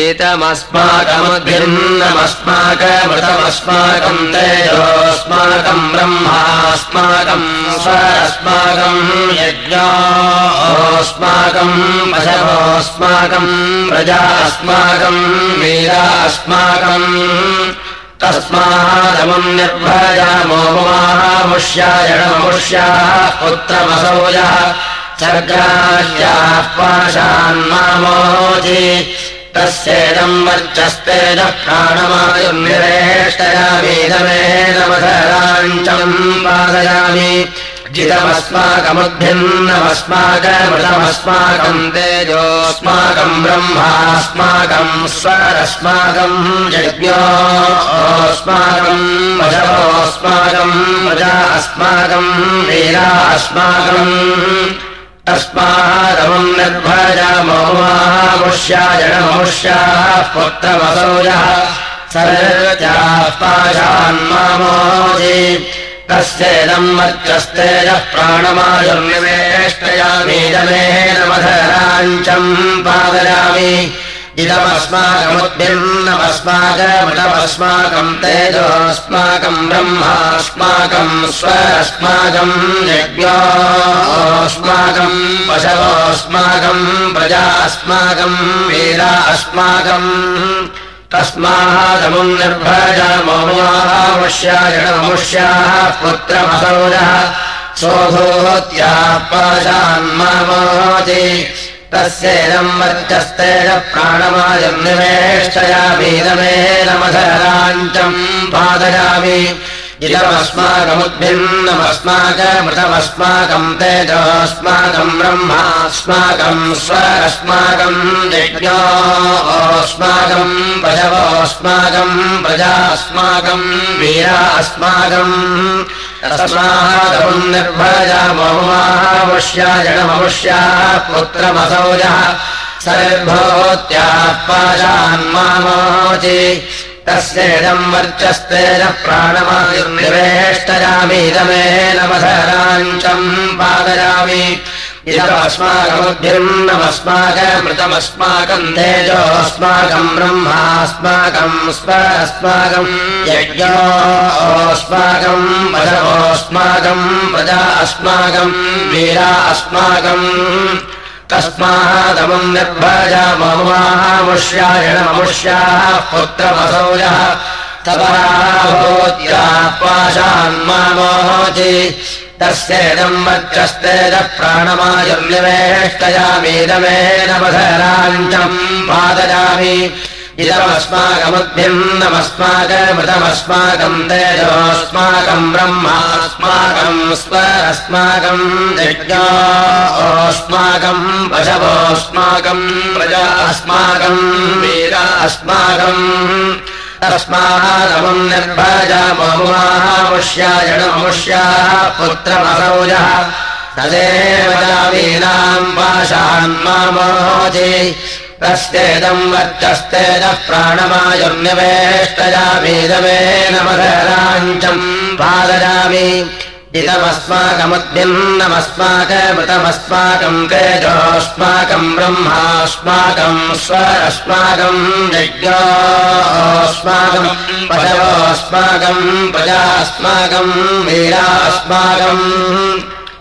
एतमस्माकमुद्भिन्नमस्माकमृतमस्माकम् तेजोऽस्माकम् ब्रह्मास्माकम् स्वरस्माकम् यज्ञोऽस्माकम् पशवोऽस्माकम् प्रजास्माकम् वीरास्माकम् तस्मादमुम् निर्भयामो महामुष्यायणमुष्याः पुत्रमसौजः सर्गाश्याः पाशान्मामोचि तस्येदम् वर्चस्तेन प्राणमायुर्निरेष्टयामीदमेदमधराञ्चम् पादयामि जितमस्माकमुद्भिन्नमस्माकमृतमस्माकम् तेजोऽस्माकम् ब्रह्मास्माकम् स्वरस्माकम् यज्ञोऽस्माकम् वशवोऽस्माकम् प्रजा अस्माकम् वीरा अस्माकम् तस्मादमुम् निर्भजामो महामुष्यायणमुष्याः पुत्रमसौजः सर्वत्याः पाशान्मामोजि। तस्येदम् वर्चस्तेजः प्राणमायुर्निवेष्टयामीदमेन मधराञ्चम् पादयामि इदमस्माकमुद्भिन्नमस्माकमृतमस्माकम् तेजोऽस्माकम् ब्रह्मास्माकम् स्वरस्माकम् यज्ञोऽस्माकम् पशवोऽस्माकम् प्रजास्माकम् वीरा अस्माकम् तस्मादमुम् पुत्रमसौजः सोऽभूत्याः पाशान्मामोति तस्येदम् वर्चस्तेन प्राणमायम् निवेष्टयामीदमेनमधराञ्चम् पादयामि। इदमस्माकमुद्भिन्नमस्माकमृतमस्माकम् तेजोऽस्माकम् ब्रह्मास्माकम् स्वरस्माकम् यज्ञोऽस्माकम् पशवोऽस्माकम् प्रजास्माकम् वीरा अस्माकम् तस्मादमुम् निर्भजामो महामुष्यायणममुष्याः पुत्रमसौजः सर्वोत्याः पाशान्मामोचि तस्येदम् वर्चस्तेन प्राणमायुर्निवेष्टयामीदमेन मधराञ्चम् पादयामि इदमस्माकमुद्भिन्नमस्माकमृतमस्माकम् तेजोऽस्माकम् ब्रह्मास्माकम् स्वरस्माकम् यज्ञोऽस्माकम् पशवोऽस्माकम् प्रजा अस्माकम् वीरा अस्माकम् तस्मादमुम् महामुष्यायणममुष्याः पुत्रमसौजः तपराभूत्याः पाशान्मामोचि तस्येदम् वर्चस्तेन प्राणमायुर्निवेष्टयामीदमेनमधराञ्चम् पादयामि। इदमस्माकमुद्भिन्नमस्माकमृतमस्माकम् तेजोऽस्माकम् ब्रह्मास्माकम् स्वरस्माकम् यज्ञोऽस्माकम् पशवोऽस्माकम् प्रजा अस्माकम् वीरा अस्माकम् निर्भजामो महामुष्यायणमुष्याः पुत्रमसौजः तदेव वीनाम् पाशान्मामोचि तस्येदम् वर्चस्तेजः प्राणमायुर्निवेष्टयामीदमेन मधराञ्चम् पादयामि इदमस्माकमुद्भिन्नमस्माकमृतमस्माकम् तेजोऽस्माकम् ब्रह्मास्माकम् स्वरस्माकम् यज्ञोऽस्माकम् पशवोऽस्माकम् प्रजास्माकम् वीरास्माकम्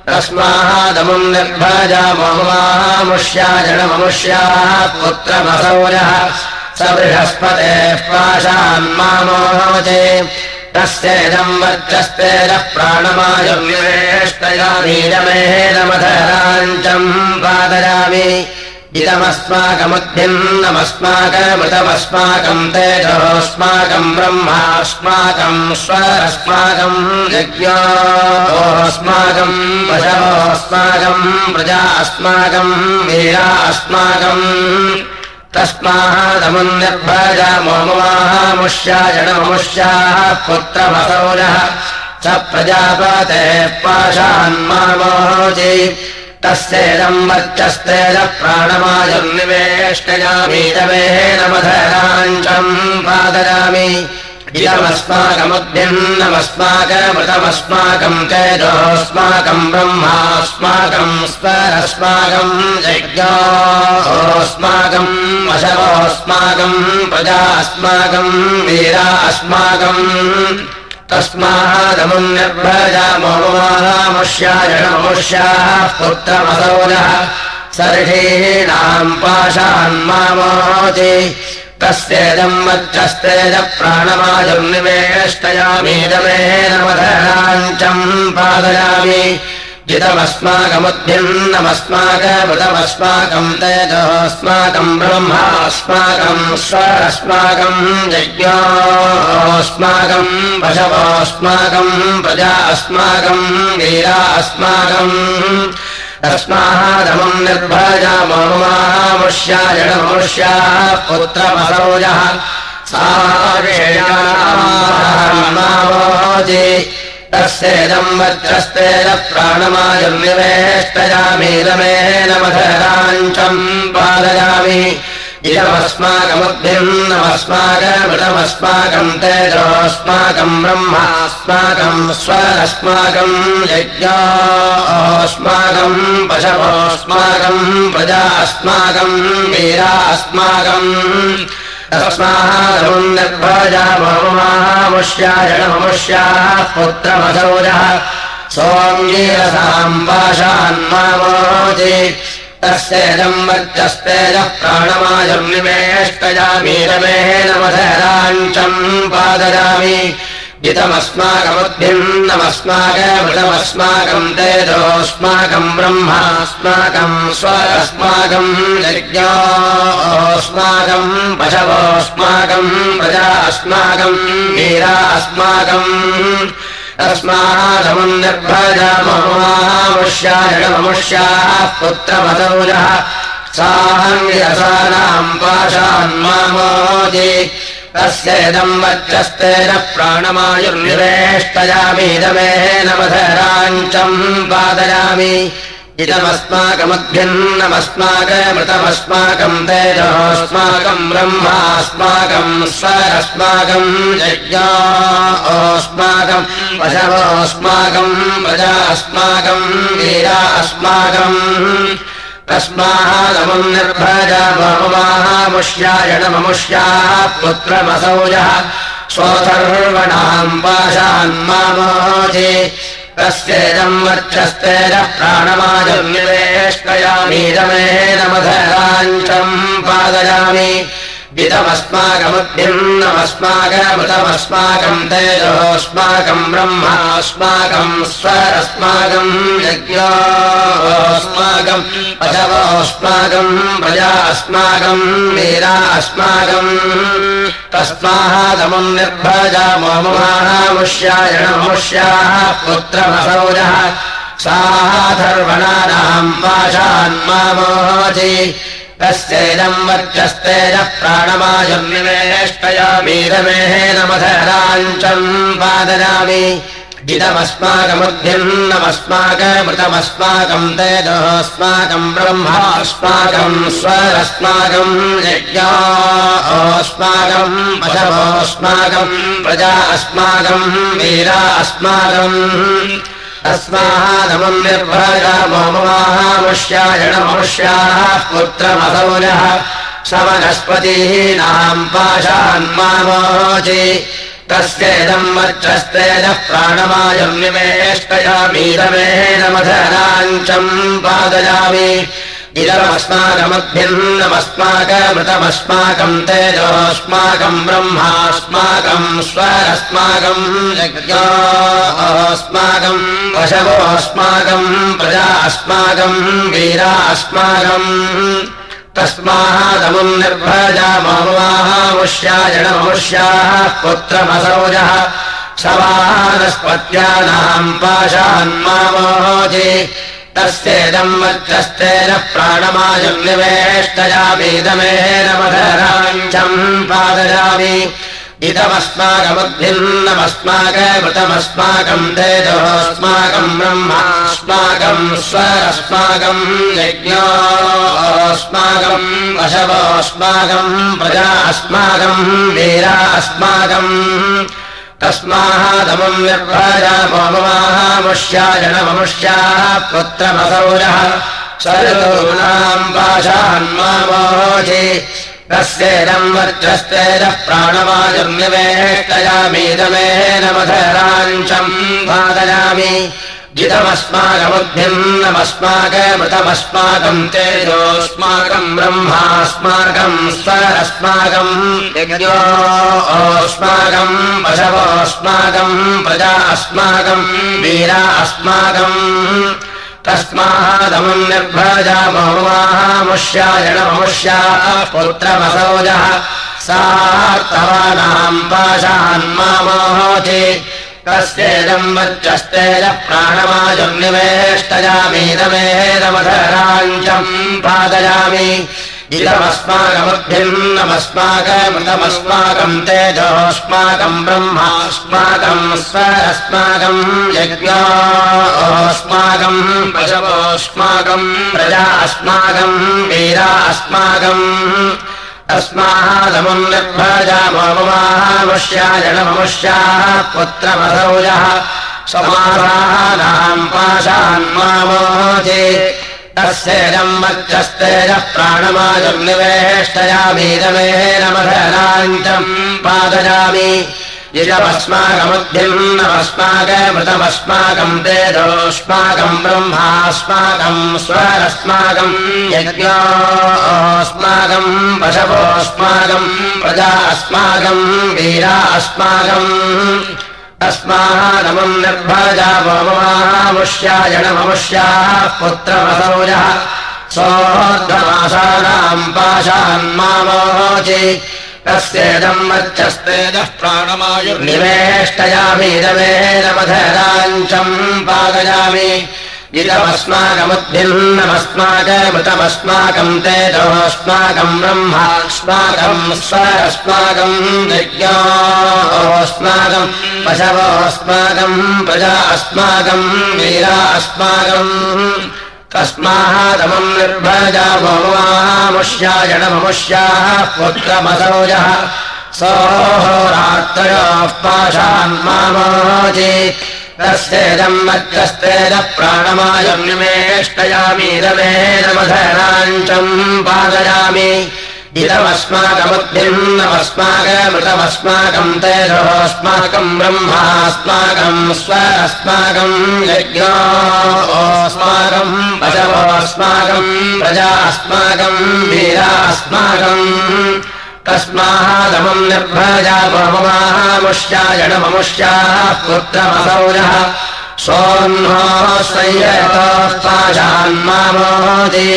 तस्मादमुम् निर्भजामो महामुष्याजनममुष्याः पुत्रमसौजः स बृहस्पतेः पाशान्मामोचे तस्येदम् वर्चस्तेन प्राणमायुर्निवेष्टयामीदमेनमधराञ्चम् पादयामि इदमस्माकमुद्भिन्नमस्माकमृतमस्माकम् तेजोऽस्माकम् ब्रह्मास्माकम् स्वरस्माकम् यज्ञोऽस्माकम् पशवोऽस्माकम् प्रजा अस्माकम् वीरा अस्माकम् तस्मादमुम् निर्भजामो महामुष्यायणमुष्याः पुत्रमसौजः स प्रजापतेः पाशान्मामोचि। तस्येदम् वर्चस्तेन प्राणमायुर्निवेष्टयामीदमेन मधराञ्चम् पादयामि इदमस्माकमुद्भिन्नमस्माकमृतमस्माकम् तेजोऽस्माकम् ब्रह्मास्माकम् स्वरस्माकम् यज्ञोऽस्माकम् वशवोऽस्माकम् अस्माकम् प्रजा अस्माकम् वीरा अस्माकम् तस्मादमुन्निर्भजामोमुष्यायणमुष्याः पुत्रमसौजः सर्षीणाम् पाशान्मामोति तस्येदम् प्राणमाजुर्निवेष्टयामीदमेन मधराञ्चम् पादयामि। जितमस्माकमुद्भिन्नमस्माकमृतमस्माकम् तेजोऽस्माकम् ब्रह्मास्माकम् स्वरस्माकम् यज्ञोऽस्माकम् पशवोऽस्माकम् प्रजा अस्माकम् वीरा अस्माकम् तस्मादमम् निर्भजाममुष्यायणमुष्याः पुत्रमसौजः सा तस्येदम् वज्रस्तेन प्राणमायुर्निवेष्टयामीदमेन मधराञ्चम् पादयामि इदमस्माकमुद्भिन्नमस्माकमृतमस्माकम् तेजोऽस्माकम् ब्रह्मास्माकम् स्वरस्माकम् यज्ञोऽस्माकम् पशवोऽस्माकम् प्रजा अस्माकम् वीरा अस्माकम् तस्मादमुम् निर्भजाममुष्यायणमुष्याः पुत्रमसौजः सोऽङ्गीरसाम् पाशान्मामोति तस्येदम् वर्चस्तेजः प्राणमायम् निमेष्टयामीरमेण मधराञ्चम् पादयामि जितमस्माकमुद्भिन्नमस्माकमृतमस्माकम् तेजोऽस्माकम् ब्रह्मास्माकम् स्वरस्माकम् यज्ञोऽस्माकम् पशवोऽस्माकम् प्रजा अस्माकम् वीरा अस्माकम् तस्मादमुम् निर्भजाममुष्यायणममुष्याः पुत्रमसौजः साहङ्गिरसानाम् पाशान्मामोदि तस्येदम् वच्चस्तेन प्राणमायुर्निवेष्टयामीदमेन मधराञ्चम् पादयामि। इदमस्माकमद्भिन्नमस्माकमृतमस्माकम् तेजोऽस्माकम् ब्रह्मास्माकम् स्वरस्माकम् यज्ञोऽस्माकम् प्रजा अस्माकम् वीरा अस्माकम् तस्मादमुम् निर्भजाममुष्यायणममुष्याः पुत्रमसौजः स्वसर्वणाम् पाशान्मामोचि तस्येदम् वर्चस्तेज प्राणमाजन्निवेष्टयामीदमेन मधराञ्चम् पादयामि इदमस्माकमुद्भिन्नमस्माकमृतमस्माकम् तेजोऽस्माकम् ब्रह्मास्माकम् स्वरस्माकम् यज्ञोऽस्माकम् पशवोऽस्माकम् प्रजा अस्माकम् वीरा अस्माकम् तस्मादमुम् निर्भजाममुष्यायणमुष्याः पुत्रमसौजः साधर्वणानाम् पाशान्मामोचि तस्यैदम् वर्चस्तेज प्राणमायुर्निवेष्टयामीरमेण मधराञ्चम् पादयामि इदमस्माकमुद्भिन्नमस्माकमृतमस्माकम् तेजोऽस्माकम् ब्रह्मास्माकम् स्वरस्माकम् यज्ञोऽस्माकम् पशवोऽस्माकम् प्रजा अस्माकम् वीरा अस्माकम् तस्मादमुम् निर्भजाममुष्यायणमुष्याः पुत्रमसौजः स वनस्पतीनाम् पाशान्मामोचि तस्येदम् वर्चस्तेजः प्राणमायुर्निवेष्टयामीरमेण मधराञ्चम् पादयामि इदमस्माकमद्भिन्नमस्माकमृतमस्माकम् तेजोऽस्माकम् ब्रह्मास्माकम् स्वरस्माकम् यज्ञोऽस्माकम् पशवोऽस्माकम् प्रजा अस्माकम् वीरा अस्माकम् तस्मादमुम् निर्भजाममुष्यायणमुष्याः पुत्रमसौजः समानस्पत्यानाम् पाशान्मामोचि तस्येदम् वर्चस्तेन प्राणमायुर्निवेष्टयामीदमेन मधराञ्चम् पादयामि इदमस्माकमुद्भिन्नमस्माकमृतमस्माकम् तेजोऽस्माकम् ब्रह्मास्माकम् स्वरस्माकम् यज्ञोऽस्माकम् वशवोऽस्माकम् प्रजा अस्माकम् वीरा अस्माकम् तस्मादमुम् निर्भजाममुष्यायणममुष्याः पुत्रमसौजः सर्वूनाम् पाशान्मामोचि तस्येदम् वर्चस्तेजः प्राणवायुर्निवेष्टयामीदमेन मधराञ्चम् जितमस्माकमुद्भिन्नमस्माकमृतमस्माकम् तेजोऽस्माकम् ब्रह्मास्माकम् स्वरस्माकम् यज्ञोऽस्माकम् पशवोऽस्माकम् प्रजा अस्माकम् वीरा अस्माकम् तस्मादमुम् निर्भजाममुष्यायणममुष्याः पुत्रमसौजः सार्तवानाम् पाशान्मामोहोति कस्येदम् वच्चस्तेजः प्राणवायुर्निवेष्टयामीदमेदमधराञ्चम् पादयामि इदमस्माकमुद्भिन्नमस्माकमृतमस्माकम् तेजोऽस्माकम् ब्रह्मास्माकम् स्वरस्माकम् यज्ञोऽस्माकम् पशवोऽस्माकम् प्रजा अस्माकम् वीरा अस्माकम् तस्मादमुम् निर्भजाममुष्याजनममुष्याः पुत्रमसौजः समासानाम् पाशान्मामोचे तस्येदम् वच्चस्तेजः प्राणमाजुर्निवेष्टयामीदमेनमधराञ्चम् पादयामि यजमस्माकमुद्भिन्नमस्माकमृतमस्माकम् तेजोऽस्माकम् ब्रह्मास्माकम् स्वरस्माकम् यज्ञोऽस्माकम् पशवोऽस्माकम् प्रजा अस्माकम् वीरा अस्माकम् तस्मादमुम् निर्भजाममुष्यायणममुष्याः पुत्रमसौजः सोऽर्धमासानाम् पाशान्मामोचे तस्येदम् वच्चस्तेजः प्राणमायुर्निवेष्टयामीदमेदमधराञ्चम् पादयामि इदमस्माकमुद्भिन्नमस्माकमृतमस्माकम् तेजोऽस्माकम् ब्रह्मास्माकम् स्वरस्माकम् यज्ञोऽस्माकम् पशवोऽस्माकम् प्रजा अस्माकम् वीरा अस्माकम् तस्मादमुम् निर्भजाममुष्यायणममुष्याः पुत्रमसौजः सोऽहोरात्रयोः पाशान्मामोचे तस्येदम् वच्चस्तेजः प्राणमायुर्निवेष्टयामीदमेदमधराञ्चम् पादयामि इदमस्माकमुद्भिन्नमस्माकमृतमस्माकम् तेजोऽस्माकम् ब्रह्मास्माकम् स्वरस्माकम् यज्ञोऽस्माकम् पशवोऽस्माकम् प्रजा अस्माकम् वीरा अस्माकम् तस्मादमुम् निर्भजाममुष्यायणममुष्याः पुत्रमसौजः सोऽह्नो संयतः पाशान्मामोति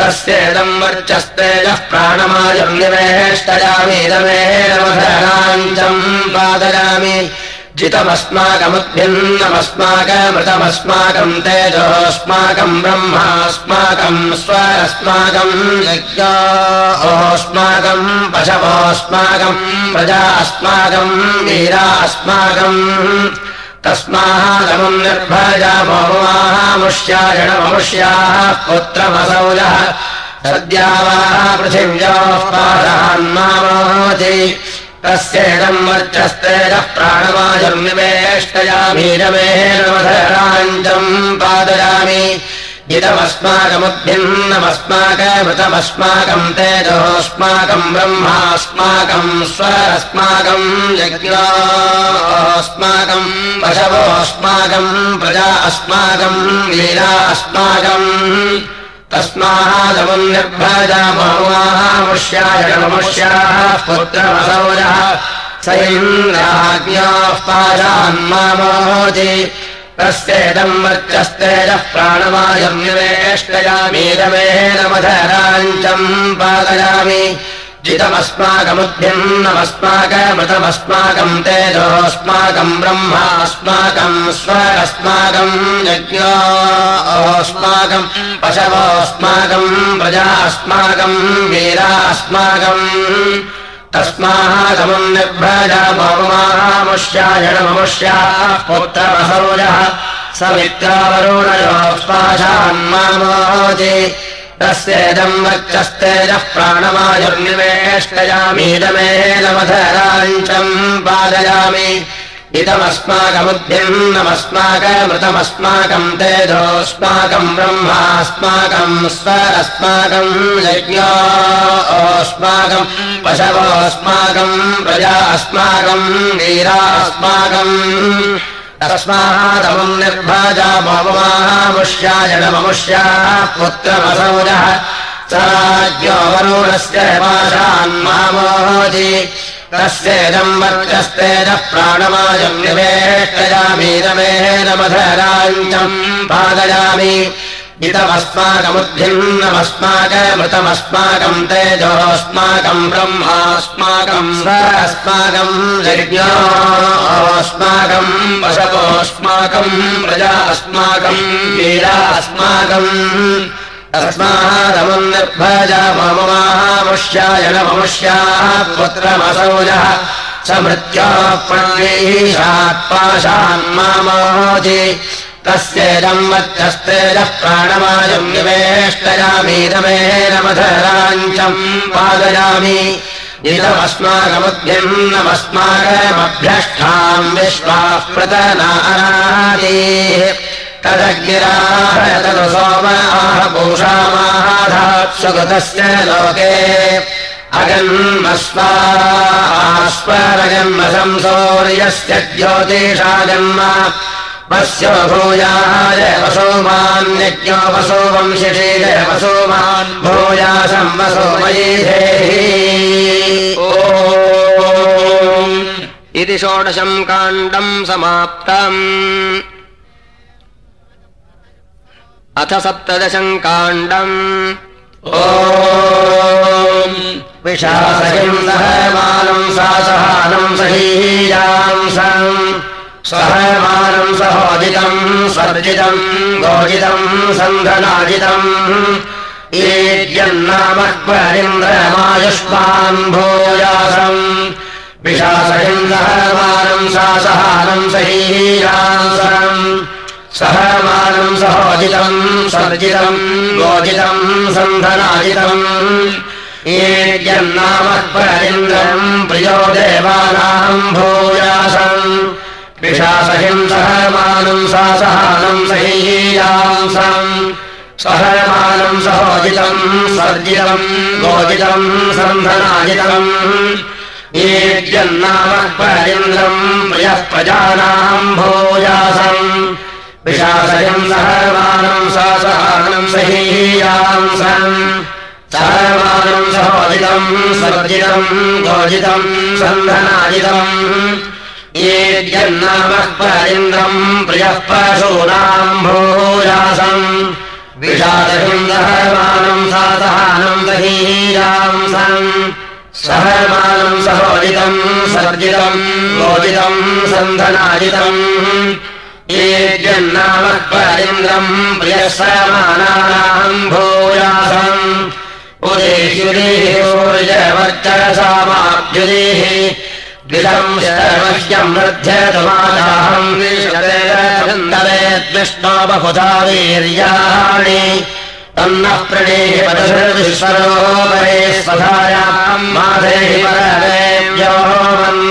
तस्येदम् वर्चस्तेजः प्राणमायुर्निवेष्टयामीदमेनमधराञ्चम् पादयामि। जितमस्माकमुद्भिन्नमस्माकमृतमस्माकम् तेजोऽस्माकम् ब्रह्मास्माकम् स्वरस्माकम् यज्ञोऽस्माकम् पशवोऽस्माकम् प्रजा अस्माकम् वीरा अस्माकम् तस्मादमुम् निर्भजाममुष्यायणममुष्याः पुत्रमसौजः सद्या वा पृथिव्योः पादान्मामोति तस्येदम् वर्चस्तेजः प्राणवायुर्निवेष्टयामीरमेणमधराञ्चम् पादयामि इदमस्माकमुद्भिन्नमस्माकमृतमस्माकम् तेजोऽस्माकम् ब्रह्मास्माकम् स्वरस्माकम् यज्ञोऽस्माकम् पशवोऽस्माकम् प्रजा अस्माकम् वीरा अस्माकम् स इन्द्राज्ञोः पाशान्मामोति तस्येदम् वर्चस्तेजः प्राणवायुर्निवेष्टयामीदमेनमधराञ्चम् पादयामि जितमस्माकमुद्भिन्नमस्माकमृतमस्माकम् तेजोऽस्माकम् ब्रह्मास्माकम् स्वरस्माकम् यज्ञोऽस्माकम् पशवोऽस्माकम् प्रजा अस्माकम् वीरा अस्माकम् तस्मादमुम् निर्भजाममुष्यायणममुष्याः पुत्रमसौजः समित्रावरुणयोः पाशान्मामोति तस्येदम् वच्चस्तेजः प्राणवायुर्निवेष्टयामीदमेदमधराञ्चम् पादयामि इदमस्माकमुद्भिन्नमस्माकमृतमस्माकम् तेजोऽस्माकम् ब्रह्मास्माकम् यज्ञोऽस्माकम् अस्माकम् पशवोऽस्माकम् प्रजा अस्माकम् वीरा अस्माकम् तस्मादमुम् निर्भाजा ममुष्याय नममुष्याः पुत्रमसौजः स राज्ञो वरुणस्य माशान्मामोजि तस्येदम् निवेष्टयामीरमेन मधराञ्चम् पादयामि इदमस्माकमुद्भिन्नमस्माकमृतमस्माकम् तेजोऽस्माकम् ब्रह्मास्माकम् स्वस्माकम् यज्ञोऽस्माकम् वशवोऽस्माकम् प्रजा अस्माकम् वीरा अस्माकम् तस्मादमुम् निर्भजा मम पुत्रमसौजः। स मृत्योः प्रणीशात्पाशान्मामोचि तस्येदम् वच्चस्तेजः प्राणमायम् निवेष्टयामीदमेन मधराञ्चम् पादयामि। इदमस्माकमुद्भिन्नमस्माकमभ्यष्टाम् विश्वाः प्रतनारादीः तदग्निराहतु सोमाः पूषामाधात्सुगतस्य लोके अगन्मस्वास्वरजन्म संसौर्यस्य ज्योतिषा जन्म वस्यो भूयाय वसोमान्यज्ञो वसो वंशिषीय वसोमान् भूयासम् वसोमयी इति षोडशम् काण्डम् समाप्तम् अथ सप्तदशम् काण्डम् ओ विशासहिम् सहमानम् सा। सहानम् सहीयाम् सहमानम् सहोदितम् सर्जितम् गोजितम् सन्धनाजितम् ईद्यन्नामक्वरिन्द्रमायुष्मान् भूयासम् विशासहिम् सहमानम् सा। सहानम् सहीयाम् सहमानम् सहोजितम् सर्जितम् गोजितम् सन्धनाजितम्। ईद्यन्नामक्वरिन्द्रम् प्रियो देवानाम् भूयासम् विशासहिम् सहमानम् सा सहानम् सहीयासम् सहमानम् सहोजितम् सर्जितम् गोजितम् सन्धनाजितम्। ईद्यन्नामक्वरिन्द्रम् प्रियः प्रजानाम् भूयासम् विशासयम् सहमानम् सा सहानम् सहीयासम् सहमानम् सहोदितम् सर्जितम् गोजितम् सन्धनाजितम्। ईद्यन्नामक्वरिन्द्रम् प्रियः पशूनाम् भूयासम्। सहमानम् सा सहानम् सहीयासम् सहमानम् सहोदितम् सर्जितम् गोजितम् सन्धनाजितम् ईद्यन्नामक्वरिन्द्रम् प्रियः समानानाम् भूयासम्। उदेशुरीसूर्यवर्चसामाब्जुदेः द्विषम् शर्मह्यम् वृध्यतुमादाहम् विष्णो बहुधा वीर्याणि। तन्नः प्रणेः पदशर्विश्वरो वरे स्वधायाम् माधेहि परदेव्यो मन्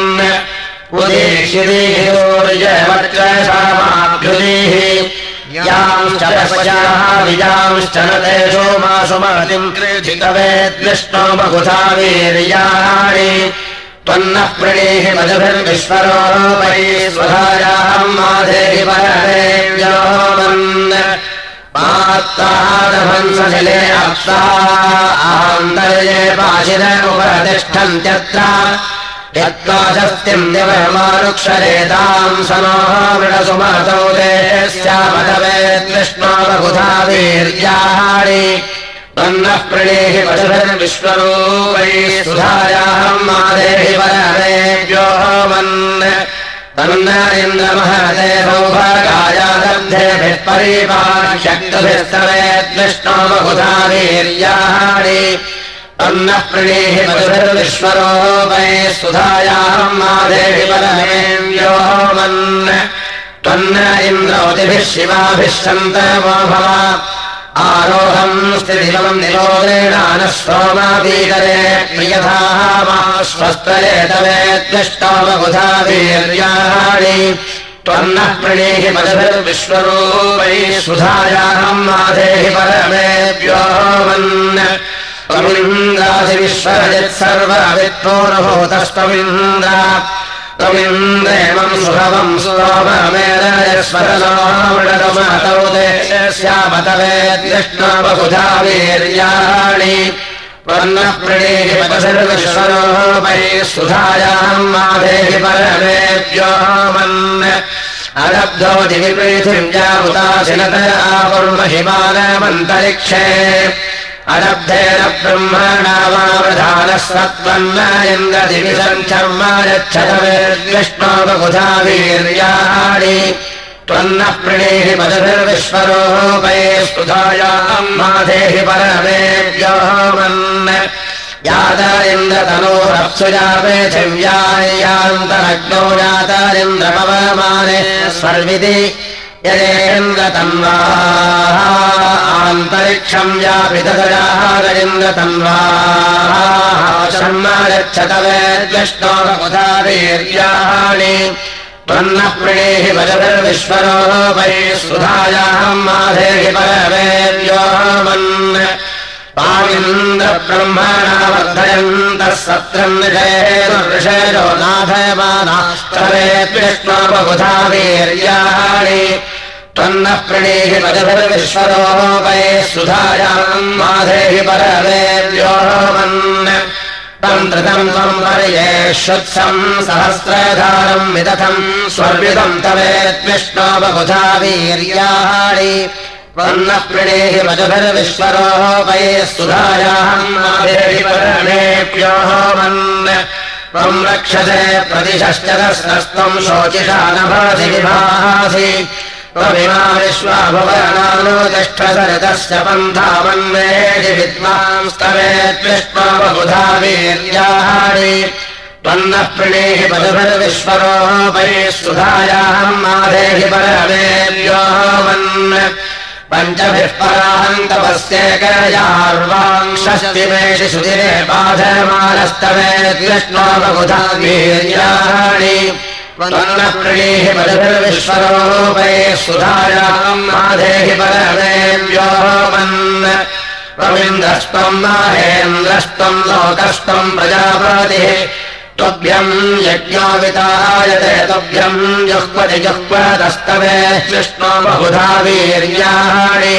उदेश्यदेशोर्यवर्चसामाभ्युदेः यांश्च पश्याः विजांश्च न तेषो मासु महतिम् कृधितवेद्विष्णो बहुधा वीर्याणि। त्वन्नः प्रणेः मधुभिर्विश्वरोपरि स्वधायाम् माधेहि मन् मात्तादभंसशिले अप्सा आन्तर्ये पाशिर उपतिष्ठन्त्यत्र यत्त्वा शस्तिम् दिवमारुक्षरेताम् सनोः मृडसुमहतौ देहस्यामदवेद्विष्णो बहुधा वीर्याणि त्वन्नः प्रणेः पशुभिर्विश्वरूपैः सुधायाहम् मादेहि परदेव्यो मन् तन्न इन्द्रमहते सौभागायादब्धेभिः परिपाशक्तभिस्तवेद्विष्णो बहुधा वीर्याणि तन्नः प्रणेः पशुभिर्विश्वरूपैः सुधायाहम् मादेहि परदेव्यो मन् त्वन्न इन्द्रोतिभिः शिवाभिः सन्तमो भव आरोहम् स्थितिमम् निरोधेणानः सोमापीकरे प्रियथामाश्वस्तरे तवेद्विष्टोमबुधा वीर्याणि त्वन्नः प्रणेः मधुभिर्विश्वरूपैः सुधायाहम् माधेहि परमेभ्यो मन् त्वमिन्द्रासि विश्वजित् सर्ववित्पूर्वभूतस्त्वमिन्द्र त्वमिन्द्रेमम् सुभवम् सुमेरस्वरमातौ देश्यामतवेद्यष्णा बहुधा वीर्याणि वर्णः प्रणेहि सर्वश्वरोपै सुधायाम् माधेहि परमेभ्यो मन् अरब्धो दिविपृथिव्यामुदाशिनतया कुर्महिमानमन्तरिक्षे अरब्धेन ब्रह्मणा वा प्रधानः सत्त्वन्न इन्द्रदिविसञ्चर्म यच्छतवेर्विष्णो बहुधा वीर्याणि। त्वन्नः प्रणेहि पदभिर्विश्वरोपये स्तुधायाम् माधेहि परमेभ्यो मन्। यातारिन्द्रतनोरप्सुजापेथिव्यायान्तरग्नौ यातारिन्द्रपवमाने स्वर्विति यदेन्द्रतन्वा आन्तरिक्षम् यच्छतवेद्यष्टो बुधा वीर्याणि त्वन्नः प्रणेहि बलभिर्विश्वरोपै सुधायाम् माधेहि परवेद्यो मन् पामिन्द्रब्रह्मणा वर्धयन्तः सत्रम् बहुधा वीर्याणि। त्वन्नः प्रणेहि पदभिर्विश्वरोपै सुधायाम् माधेहि परवेद्यो मन् तन्त्रतम् त्वम् पर्येष्वत्सम् सहस्रधारम् विदथम् स्वर्विदम् तवेद्विष्णो बहुधा वीर्याणि त्वन्नः प्रणेहि मजभिर्विश्वरोपये सुधायाम् माधेहि परमेभ्योः मन् त्वम् रक्षसे प्रतिशश्चरस्रस्त्वम् शोचिषा नभासि विभासि। त्वमिमा विश्वाभुवनानो तिष्ठसरितस्य पन्थामन्वेषि विद्वांस्तवेद्विष्णो बहुधा वीर्याणि त्वन्नः प्रणेहि मधुभिर्विश्वरोपये सुधायाम् माधेहि परमेभ्यो मन् पञ्चभिः बहुधा वीर्याणि त्वन्नः प्रणेहि मधुभिर्विश्वरोपये सुधायाम् माधेहि परमेभ्यो मन् त्वमिन्द्रस्त्वम् माहेन्द्रस्त्वम् लोकस्त्वम् प्रजापतिः त्वभ्यम् यज्ञोवितायते त्वभ्यम् जुह्वति जुह्वतस्तवे विष्णो बहुधा वीर्याणि।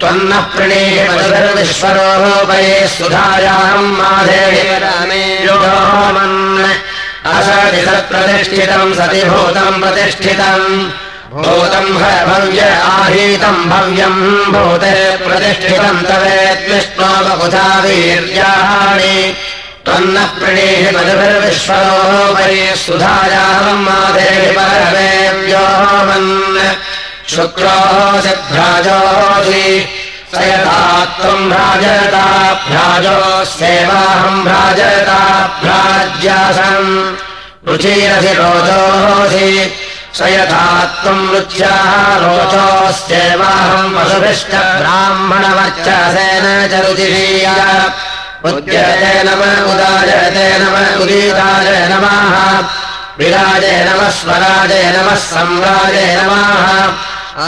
त्वन्नः प्रणेहि मधुर्विश्वरोपये सुधायाम् असति सत्प्रतिष्ठितम् सति भूतम् प्रतिष्ठितम्। भूतम् भव्य आहीतम् भव्यम् भूते प्रतिष्ठितम् तवेद्विष्णो बहुधा वीर्याणि त्वन्नः माधेहि परमेभ्यो मन् शुक्रोऽसि भ्राजोऽसि स यथा त्वम् भ्राजताभ्राजोऽस्येवाहम् भ्राजताभ्राज्यासम् रुचिरसि रोचोऽसि स यथा त्वम् रुच्याः रोचोऽस्येवाहम् पशुभिश्च ब्राह्मणवर्चसेन च रुचिषीया उद्यते नम उदाजयते नम उदीताय नमः। विराजे नमः स्वराजे नमः सम्राजे नमः।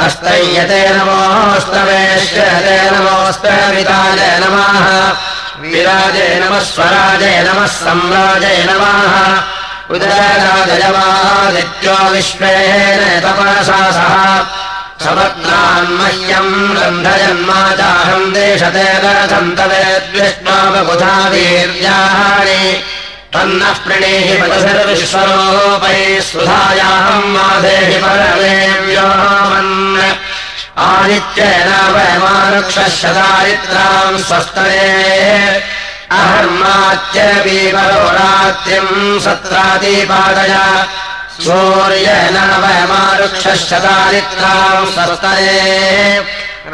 अस्तय्यते नमोऽस्तवेश्यते नमोऽस्तविताय नमः। विराजे नमः स्वराजे नमः सम्राजे नमः। उदयराजयवादित्यो विश्वेन तपसा सह समग्नान्मह्यम् रन्धयन्मा चाहम् देशतेन सन्तवेद्विष्णा बहुधा वीर्याणि तन्नः प्रणेहि पदभिर्विश्वरोपये सुधायाहम् माधेहि परमेव्यो मन् आदित्येन वयमानुक्षदारिद्राम् स्वस्तरे अहर्मात्यपीपरो रात्रिम् सत्रादिपादय सूर्येण वयमारुक्षदारिद्राम् स्वस्तरे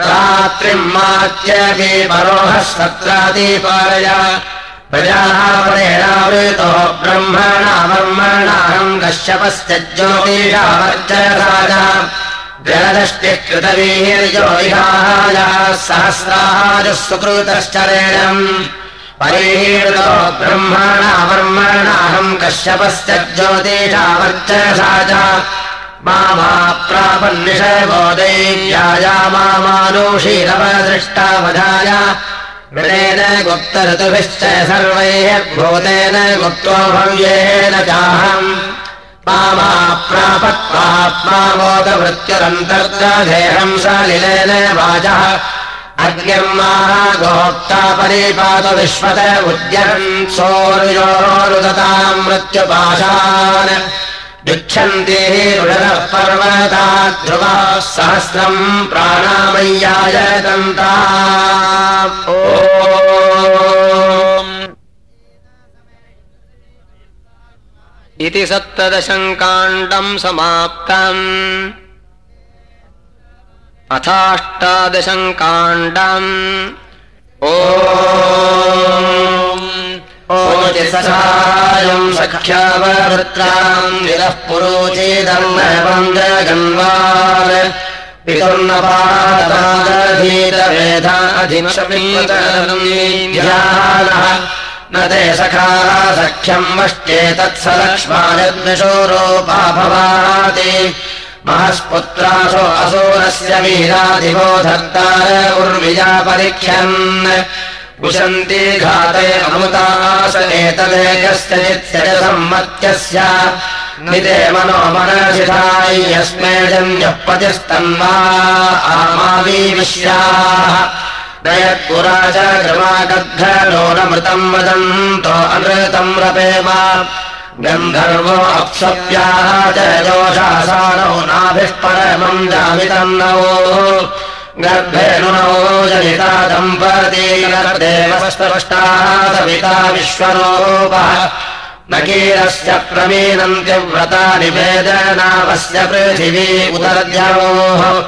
रात्रिम् मात्यपीपरोहः सत्रादिपादय प्रजापरेणावृतो ब्रह्मणामर्मणाहम् कश्यपश्च ज्योतिषावर्चराजा जलदष्टिः कृतवीर्यो विहायाः सहस्राजः परिहीर्तो ब्रह्मणावर्मणाहम् कश्यपश्च ज्योतिषावर्चसा मामा प्रापन्निषबोधैर्याया मामानुषीरवदृष्टावधाय मृतेन गुप्त ऋतुभिश्च सर्वैर्भूतेन गुप्तो भव्येन चाहम् मामाप्रापत्पात्मामोदवृत्युरन्तर्गेहम् सलिलेन वाचः अग्निर्माः गोक्ता परिपात विश्वत उद्यन् रुडरः पर्वता ध्रुवा सहस्रम् प्राणामय्याय दन्ता। इति सप्तदशम् काण्डम् समाप्तम् अथाष्टादशम् काण्डम् ओ ओचिसहायम् सख्याववृत्राम् विरः पुरोचेदम् नवम् जगन्वार पितुर्नपादवेधाधिमशमीतरम् न ते सखाः सख्यम् वश्चेतत्स लक्ष्मायद्विशोरोपा भवाति महस्पुत्रासो असोरस्य वीराधिवो धर्तार उर्विजा परिख्यन् उशन्ति घाते अमृतास एतदेकस्य नित्यसम्मत्यस्य निते मनो मनसिधाय यस्मे जन्यः पतिस्तन्वा आमावी विश्याः दयत्पुरा च कृमागद्धलोनमृतम् वदन्तो अनृतम् रपेम गन्धर्वो अप्सव्याः च योषासानौ नाभिः परमम् जामितम् नवो। गर्भेणुनौ जनिता दम्पती देवस्पष्टाः सविता विश्वरूपः। न कीरस्य प्रमीनन्त्यव्रता निवेदनावस्य पृथिवी उदर्द्यवोः।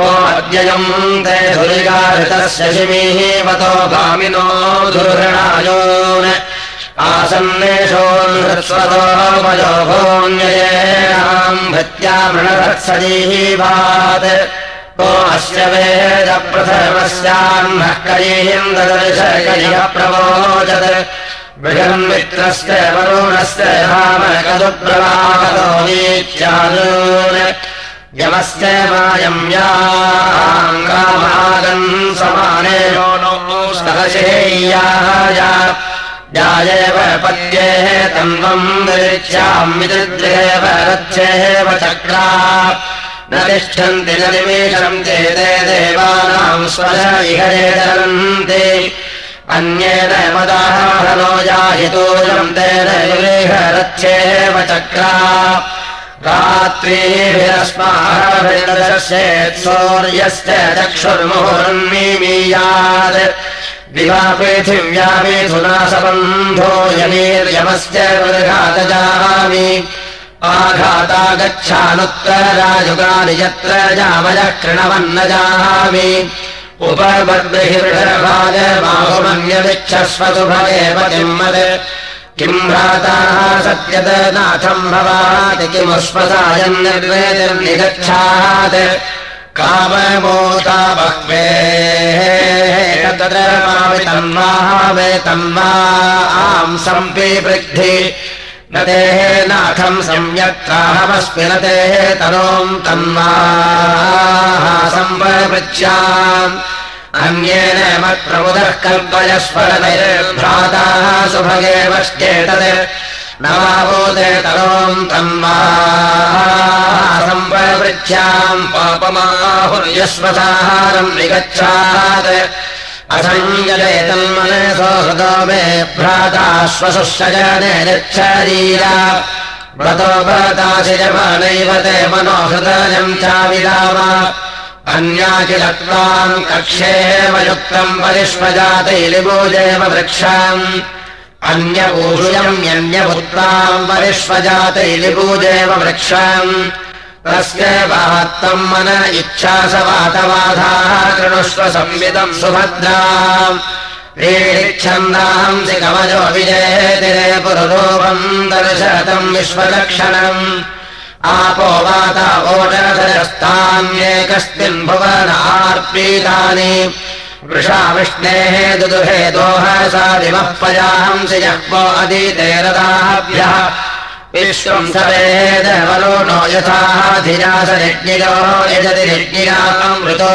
को अद्ययम् ते धुरिगारितस्य शिमीः वतो गामिनो दुर्हृणायोन् आसन्नेषोन्वतो भोन्ययेनाम् भृत्या मृणरत्सजीवात् को अस्य वेदप्रथमस्यान्नः करीम् ददर्शकरिः प्रवोचत् बृहन्मित्रस्य वरुणस्य रामकदुप्रवाहतो वीत्यादून् यमस्य वायम्याङ्गामागन् समाने सहशेय्याय जायेव पद्येः तन्वम् निरीच्यामितृद्रेव रच्छेव चक्रा। न तिष्ठन्ति न निमेषम् चेते देवानाम् स्वश इहरेदरन्ति अन्येन मदाहनो याहितोऽयम् तेन युलेह रच्छेव चक्रा। रात्रिभिरस्माभिर्दशेत् सौर्यश्च चक्षुर्मुहुर्मीमीयात् दिवा पृथिव्या मिथुना सबन्धो यमीर्यमस्य मृघातजामि आघाता गच्छानुत्तरायुगानि यत्र जामयः कृणवन्न जामि उपबद्भिर्भागमाहुमन्यविच्छस्वतु भगेव किम्मत् किम् भ्राताः सत्यतनाथम् भवाति किमुष्पसायम् निर्वेदिर्निगच्छात् काममोता बह्वे तन्वा आम् सम्पीवृद्धि न तेः नाथम् सम्यक्ताहमस्मि न तेः तनोम् तन्वाः सम्पृच्छाम् अन्येन मत्प्रबुधः कल्पयस्वरतैर्भ्राताः सुभगेवश्चेतत् न वावोदे तनोम् तन्वा सम्पृच्छाम् पापमाहुर्यस्वसाहारम् निगच्छात् असञ्जयतन्मनसो हृदो मे भ्राताश्वशुश्चजने निच्छरीरा व्रतो भरताशिजमानैव ते मनोहृदयम् चाविदाम अन्याकिलत्वाम् कक्षेव युक्तम् परिष्वजातैलिभोजेव वृक्षाम् अन्यपूषयम्यन्यपुत्राम् परिष्वजातैलिभूजेव वृक्षाम् वात्तम् मन इच्छा स वातवाधाः कृणुष्व संविदम् सुभद्राम्। ीच्छन्दांसि कवचो विजयतिरे पुरुरूपम् दर्शतम् विश्वलक्षणम्। आपो वाता ओषधयस्तान्येकस्मिन् भुवनार्पीतानि। वृषा विष्णेः दुदुहे दोहसा दिवः पजांसि जह्वो अदीते रदाभ्यः सवेदवरो नो यथाधिरासरिज्ञियो यजति रिज्ञियामृतो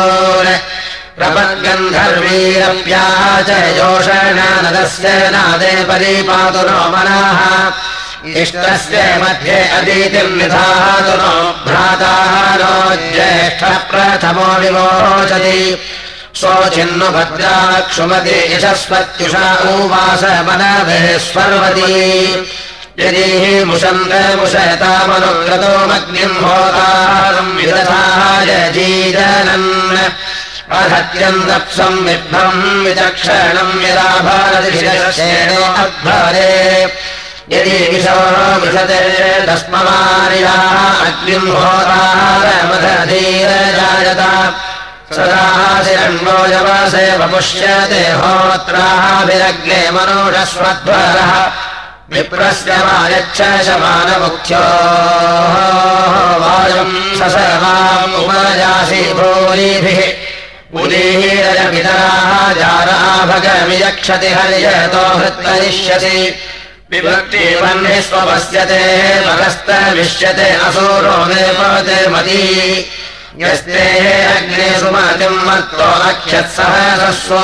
प्रपद्गन्धर्वीरप्या च योषणानदस्य नादे परिपातु नो मनाः। इष्टस्य मध्ये अदितिम् निधातु नो भ्राताः नो ज्येष्ठः प्रथमो विमोचति। स्वचिन्नु भद्राक्षुमति यशस्वत्युषा उवास मनवेश्वर्वती यदि मुषन्तमुषयतामनुक्रतोमग्निम् होतारम् विदधाय जीजनन् अधत्यम् दप्सम् विभ्रम् विचक्षणम् यदा विशो विशते तस्मवार्याः अग्निम् होतारमधीरजायत सदा शिरण्वो यवसे वपुष्यते होत्राभिरग्ने मनुषस्वध्वरः विप्रस्य वायच्छ शमानमुख्यो वायम् ससर्वाम् उपजासि भूरिभिः उदीरयपितराः जाराभगमियक्षति हर्यतो हृत्तरिष्यसि विभक्तिवह्निः स्वपश्यते भगस्तविष्यते असुरो मे पवते मती। यस्ते अग्ने सुमतिम् मत्तो अक्षत्सहसस्वो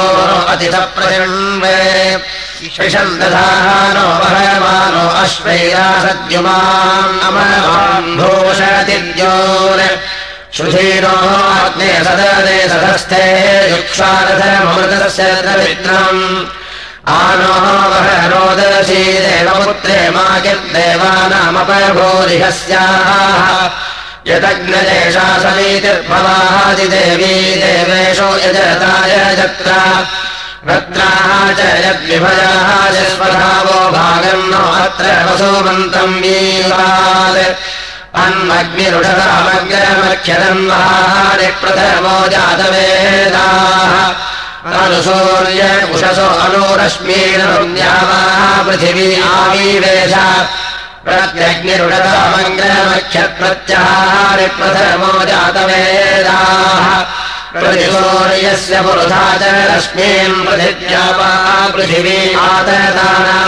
अतिथप्रजन्वे शिषम् दधानो वहमानो अश्वैरा सद्युमाम् भूषतिद्योन् सुधीरो अग्ने सदने सदस्थे युक्षारथमृतस्य द्रवित्रम् आनो रोदसी देवपुत्रे मा किर्देवानामपभूरिहस्याः यदग्नजेषा समीतिर्भवादिदेवी देवेषु यजताय जत्रा च यद्विभयाः जस्वधावो भागम् नो अत्र महारि प्रथमो जातवेदाः। अनुसूर्य उषसो अनुरश्मीरम्यावाः पृथिवी आवीवेश। प्रत्यग्निरुषतामग्रमक्षप्रत्याहारि प्रथमो जातवेदाः प्रतिसूर्यस्य पुरुधा च रश्मीम् पृथिव्यापा पृथिवी आतदाना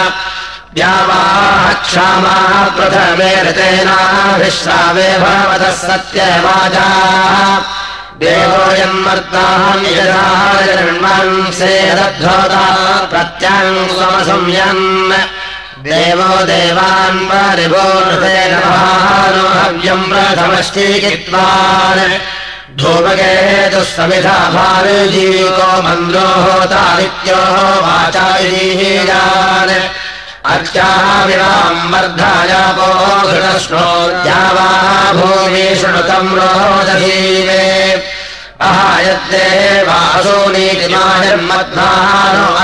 द्यावाः क्षामाः प्रथमे ऋतेनाभिश्रावे भवतः सत्यवाजाः। देवोऽयम् मर्ताम् यदान्सेदध्वता प्रत्याम् स्वमसंयन् देवो देवान् परिपूर्णतेन हव्यम् प्रथमश्चीकित्वान् धूमकेतुः समिधा भारुजीको मन्द्रो होतादित्योः वाचायीजान् अर्चाः विवाम् वर्धायापो घृतश्नो द्यावाः भूमि शृणुतम्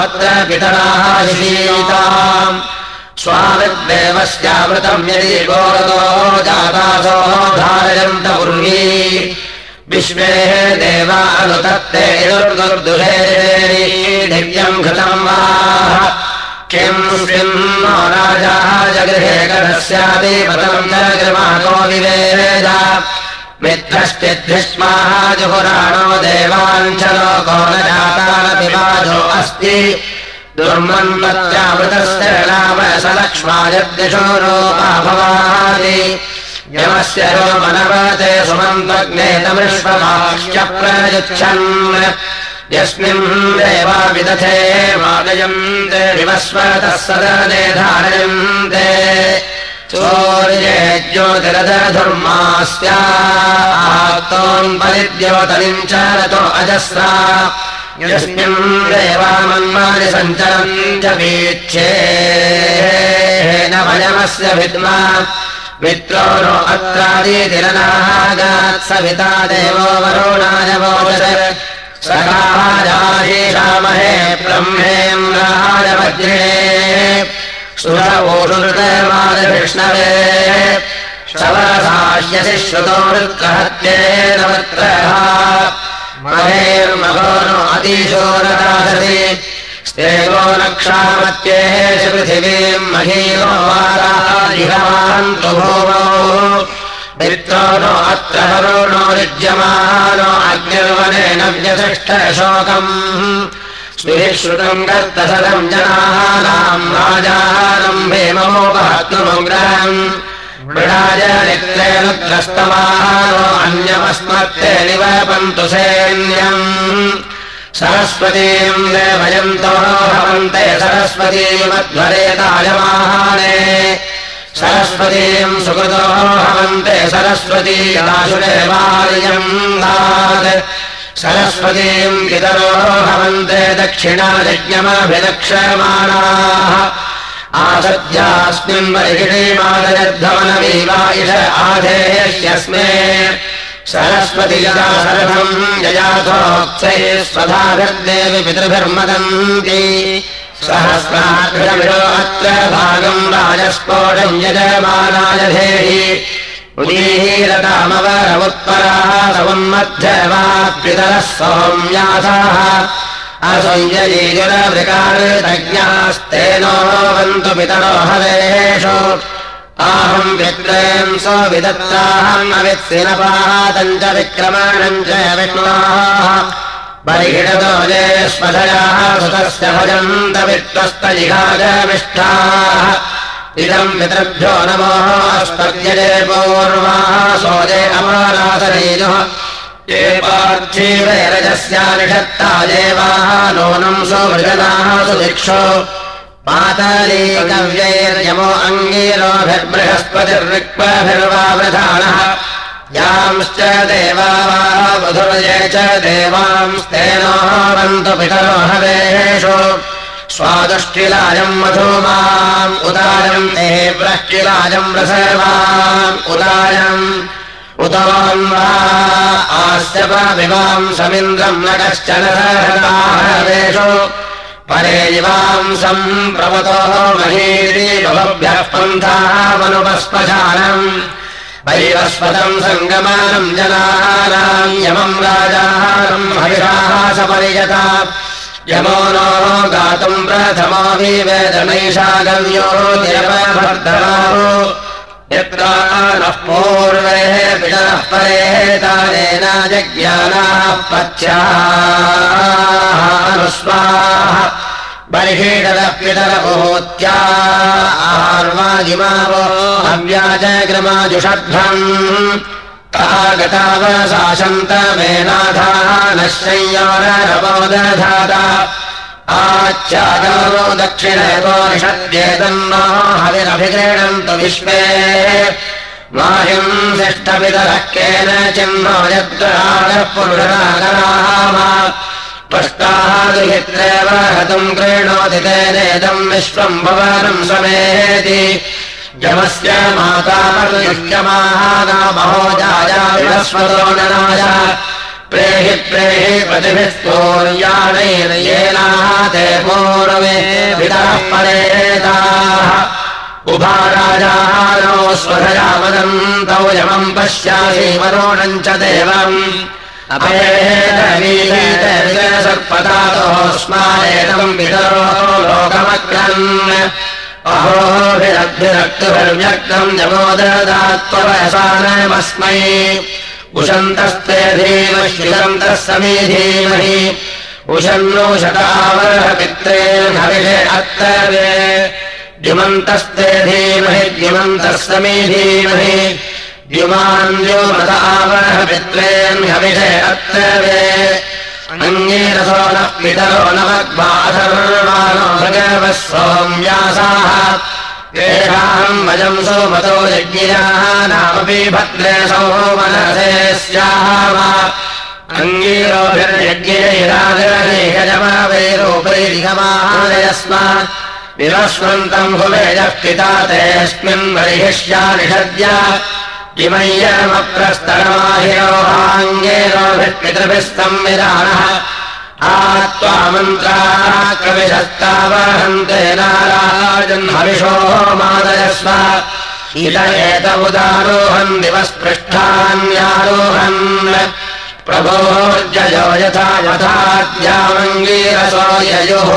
अत्र पितराः यदि गोरतो जातासो धारयन्त उर्वी विश्वेः दुर्दुर्दुहे दिव्यम् घृतम् वा? राजाः जगृहे गणस्यापि पदम् च गृमाको विवेद? मित्रश्चिद्भिष्माः जुहुराणो देवाञ्च लोको न जातानपि वाजो अस्ति। दुर्मन्मत्यामृतस्य नाम स लक्ष्मायद्दिशो रोपा भवानि यमस्य रोमनवते सुमन्तग्नेतमृष्वमाश्च प्रयुच्छन् यस्मिन् देवा विदथे वादयन्ते विवस्वतः सदने धारयन्ते। परिद्योतनिम् च रतो अजस्रा। यस्मिन् देवामन्मानि सञ्चरम् च वीक्षे। न भयमस्य विद्मा मित्रो नो अत्रादितिरनागात् सविता देवो वरुणाय ब्रह्मेन्द्राय वज्रे सुरवोषुकृतमादविष्णवे शवसाह्यसि श्रुतो वृत्कहत्येन वृत्रः महेर्महो नो अतिशोररासति वारादिहवान्तु भूमौ। मित्रो नो अत्र वरुणो युज्यमानो अग्निर्वनेन व्यतिष्ठशोकम् श्रुतम् राजानम् भेमोपहत्नुग्रहम् मृडाय नित्रेण त्रस्तमानो अन्यमस्मत्ते निवपन्तु सैन्यम् सरस्वतीम् देवयन्तो भवन्ते सरस्वतीमध्वरेतायमाहाने सरस्वतीम् सुकृतो भवन्ते दात् सरस्वतीम् पितरो भवन्ते दक्षिणायज्ञमभिलक्ष्यमाणाः आसद्यास्मिन् वैषीमादयद्धवनमीवायिष आधेयस्मे सरस्वतीया शरथम् यजाथोक्ते स्वधाभिर्देवि पितृभिर्मदन्ति। सहस्राग्रविडो अत्र भागम् राजस्फोटम् यजमानाय धेहि। उदीरतामवरमुत्पराः समुन्मध्यवाप्युतरः सौम्यासाः। असंयजीजुरवृकारतज्ञास्तेनो वन्तु पितरो हरेषु आहम् व्यक्तयम् स्वविदत्ताहम् अवित्सिनपातम् च विक्रमणम् च विष्णाः। परिहिडतो जेष्मधयाः सुतस्य भजन्त वित्तस्तजिघाजमिष्ठाः इदम् पितृभ्यो नमोः अमरासरेजुः ये पार्थीवैरजस्यानिषत्ता देवाः नूनम् सुवृजनाः सुदिक्षो पातलीकव्यैर्यमो अङ्गीरोभिर्बृहस्पतिर्विक्पभिर्वावृधानः यांश्च देवा वा वधुरये च देवांस्तेनो हवेषु स्वादुष्टिलायम् मधूमाम् उदारम् ते व्रष्टिलायम् रसर्वाम् उदारम् उतवान् वा आस्यपविवाम् समिन्द्रम् न कश्चन सहृताहवेषु परे प्रवतोः महीरीभवभ्यः पन्थामनुपस्पशानम् वैवस्पदम् सङ्गमानम् जनानाम् यमम् राजानम् हरिषाः सपरियता यमो नो गातुम् प्रथमो विवेदनैषागम्यो निरपभर्तराहो यत्र नः पूर्वे पितरः परे तानेन जज्ञानाः पथ्यानुस्वाः बर्हिषदः आर्वाजिमावो हव्याजग्रमाजुषध्वम् तागतावसाशन्तमेनाधाः नश्चय्योरबोदधाता आच्चागावो दक्षिणेतो निषद्येतन्नो हविरभिक्रीणन्तु विश्वे माहिम् शिष्टपितरः केन चिह्नो यद्रागः पुरुषरागराः पष्टाः दुहित्रेव हतम् क्रीणोति तेनेदम् विश्वम् भवनम् समेति यमस्य माता ननाय प्रेहि प्रेहि प्रतिभिस्तोर्याणैर्येनाः ते पूर्वे पितरः परेताः। उभाराजानो स्वधया वदन्तौ यमम् पश्यासि वरोणम् च देवम् अपेतर्पतातोऽस्मानेतम् पितरो लोकमक्रन् अहोभिरद्भिरक्तुभिर्व्यक्तम् जमोददात्ववसानमस्मै उशन्तस्ते धीमश्रियन्तः समी धीमहि। उशन्नो शतावरः पित्रे हविषे अत्तवे द्युमन्तस्ते धीमहि द्युमन्तः समी धीमहि आवरः पित्रेन् हविषे अत्तवे अङ्गीरसो नः पितरो भगवः सोम्यासाः। येषाम् वजम् सोमतो यज्ञियाः नामपि भद्रे सोमनसे स्याः। अङ्गीरोभिर्यज्ञैरागरैकजमावैरोपैरिगमानयस्मात् विवस्वन्तम् भुवेजः पिता तेऽस्मिन् बर्हिष्या निषद्य किमय्यमप्रस्तरमाहिरोहाङ्गेरोभिः पितृभिः संविधानः मन्त्राः कविशस्तावहन्ते नाराजन् हविषो मादयस्व। इद एत उदारोहन् दिवस्पृष्ठान्यारोहन् प्रभोर्जयो यथा यथाद्यामङ्गीरसो ययुः